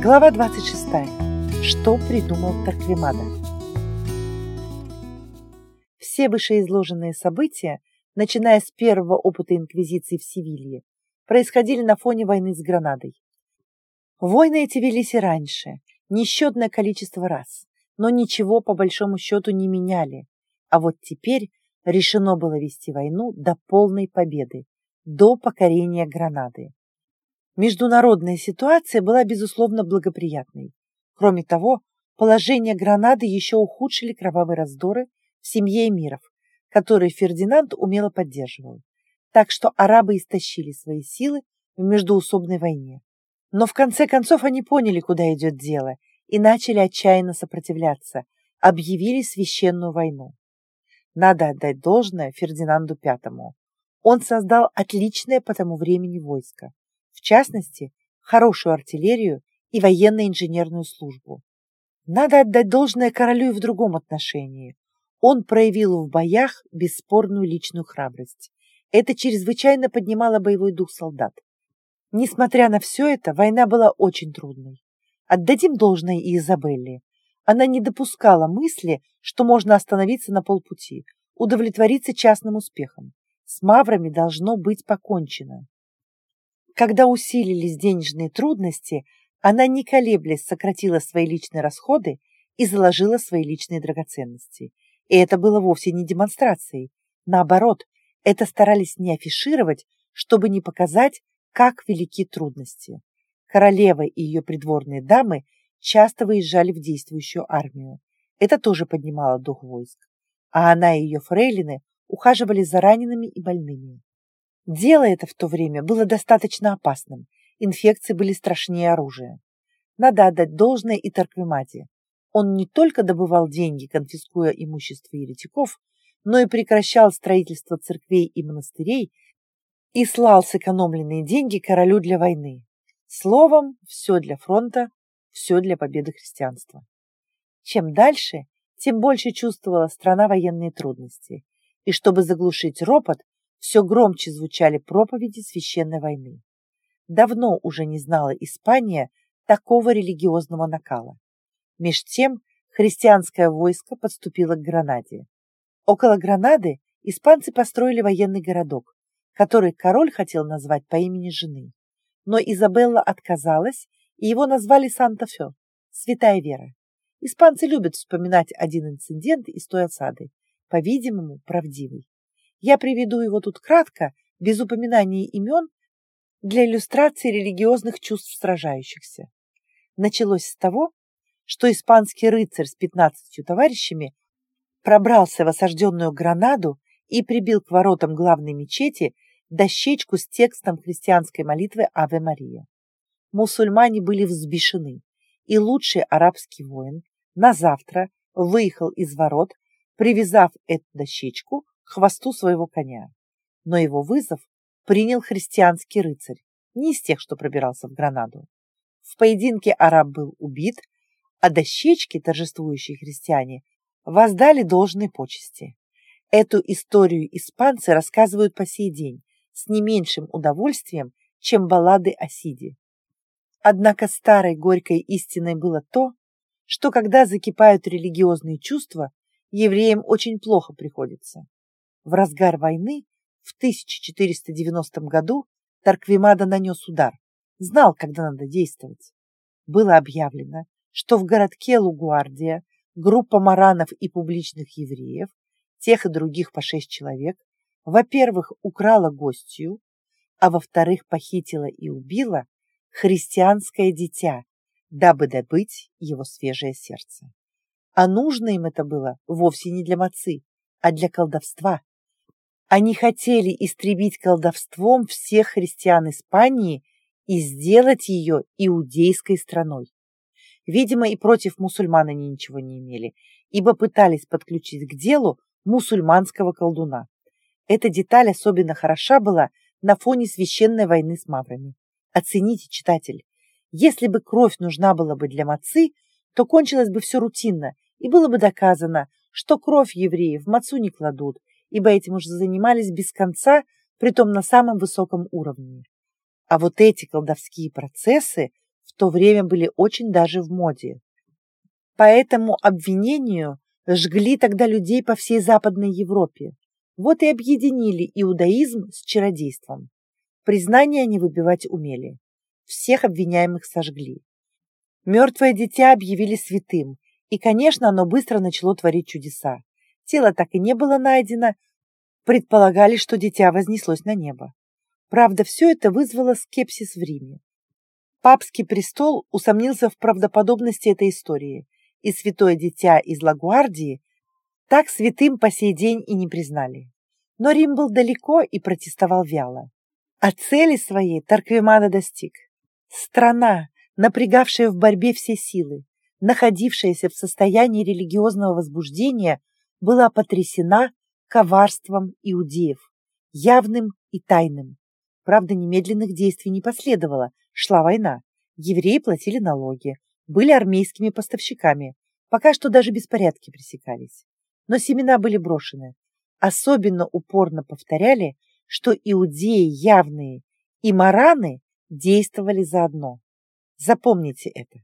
Глава 26. Что придумал Тарквимада? Все вышеизложенные события, начиная с первого опыта инквизиции в Севилье, происходили на фоне войны с Гранадой. Войны эти велись и раньше, несчетное количество раз, но ничего по большому счету не меняли. А вот теперь решено было вести войну до полной победы, до покорения Гранады. Международная ситуация была, безусловно, благоприятной. Кроме того, положение Гранады еще ухудшили кровавые раздоры в семье эмиров, которые Фердинанд умело поддерживал. Так что арабы истощили свои силы в междуусобной войне. Но в конце концов они поняли, куда идет дело, и начали отчаянно сопротивляться, объявили священную войну. Надо отдать должное Фердинанду V. Он создал отличное по тому времени войско, в частности, хорошую артиллерию и военно-инженерную службу. Надо отдать должное королю и в другом отношении. Он проявил в боях бесспорную личную храбрость. Это чрезвычайно поднимало боевой дух солдат. Несмотря на все это, война была очень трудной. Отдадим должное и Изабелле. Она не допускала мысли, что можно остановиться на полпути, удовлетвориться частным успехом. С маврами должно быть покончено. Когда усилились денежные трудности, она, не колеблясь, сократила свои личные расходы и заложила свои личные драгоценности. И это было вовсе не демонстрацией. Наоборот, это старались не афишировать, чтобы не показать, как велики трудности. Королева и ее придворные дамы часто выезжали в действующую армию. Это тоже поднимало дух войск. А она и ее фрейлины ухаживали за ранеными и больными. Дело это в то время было достаточно опасным. Инфекции были страшнее оружия. Надо отдать должное и Тарквимаде. Он не только добывал деньги, конфискуя имущество еретиков, но и прекращал строительство церквей и монастырей и слал сэкономленные деньги королю для войны. Словом, все для фронта, все для победы христианства. Чем дальше, тем больше чувствовала страна военные трудности, и чтобы заглушить ропот, все громче звучали проповеди священной войны. Давно уже не знала Испания такого религиозного накала. Меж тем христианское войско подступило к Гранаде. Около Гранады испанцы построили военный городок, который король хотел назвать по имени жены но Изабелла отказалась, и его назвали Санта-Фе, Святая Вера. Испанцы любят вспоминать один инцидент из той осады, по-видимому, правдивый. Я приведу его тут кратко, без упоминания имен, для иллюстрации религиозных чувств сражающихся. Началось с того, что испанский рыцарь с пятнадцатью товарищами пробрался в осажденную Гранаду и прибил к воротам главной мечети дощечку с текстом христианской молитвы «Аве Мария». Мусульмане были взбешены, и лучший арабский воин на завтра выехал из ворот, привязав эту дощечку хвосту своего коня. Но его вызов принял христианский рыцарь, не из тех, что пробирался в Гранаду. В поединке араб был убит, а дощечки, торжествующие христиане, воздали должной почести. Эту историю испанцы рассказывают по сей день, с не меньшим удовольствием, чем баллады о Сиде. Однако старой горькой истиной было то, что когда закипают религиозные чувства, евреям очень плохо приходится. В разгар войны в 1490 году Тарквимада нанес удар, знал, когда надо действовать. Было объявлено, что в городке Лугуардия группа маранов и публичных евреев, тех и других по шесть человек, во-первых, украла гостью, а во-вторых, похитила и убила христианское дитя, дабы добыть его свежее сердце. А нужно им это было вовсе не для мацы, а для колдовства. Они хотели истребить колдовством всех христиан Испании и сделать ее иудейской страной. Видимо, и против мусульман они ничего не имели, ибо пытались подключить к делу мусульманского колдуна. Эта деталь особенно хороша была на фоне священной войны с маврами. Оцените, читатель. Если бы кровь нужна была бы для мацы, то кончилось бы все рутинно, и было бы доказано, что кровь евреев в мацу не кладут, ибо этим уже занимались без конца, притом на самом высоком уровне. А вот эти колдовские процессы в то время были очень даже в моде. По этому обвинению жгли тогда людей по всей Западной Европе. Вот и объединили иудаизм с чародейством. Признания они выбивать умели. Всех обвиняемых сожгли. Мертвое дитя объявили святым, и, конечно, оно быстро начало творить чудеса. Тело так и не было найдено, предполагали, что дитя вознеслось на небо. Правда, все это вызвало скепсис в Риме. Папский престол усомнился в правдоподобности этой истории, и святое дитя из Лагуардии так святым по сей день и не признали. Но Рим был далеко и протестовал вяло. А цели своей Тарквимада достиг. Страна, напрягавшая в борьбе все силы, находившаяся в состоянии религиозного возбуждения, была потрясена коварством иудеев, явным и тайным. Правда, немедленных действий не последовало, шла война. Евреи платили налоги, были армейскими поставщиками, пока что даже беспорядки пресекались. Но семена были брошены. Особенно упорно повторяли, что иудеи явные и мараны действовали заодно. Запомните это.